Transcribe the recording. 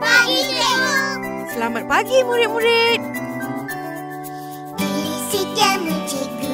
pagi, cikgu. Selamat pagi, murid-murid. Bisik jamu, cikgu.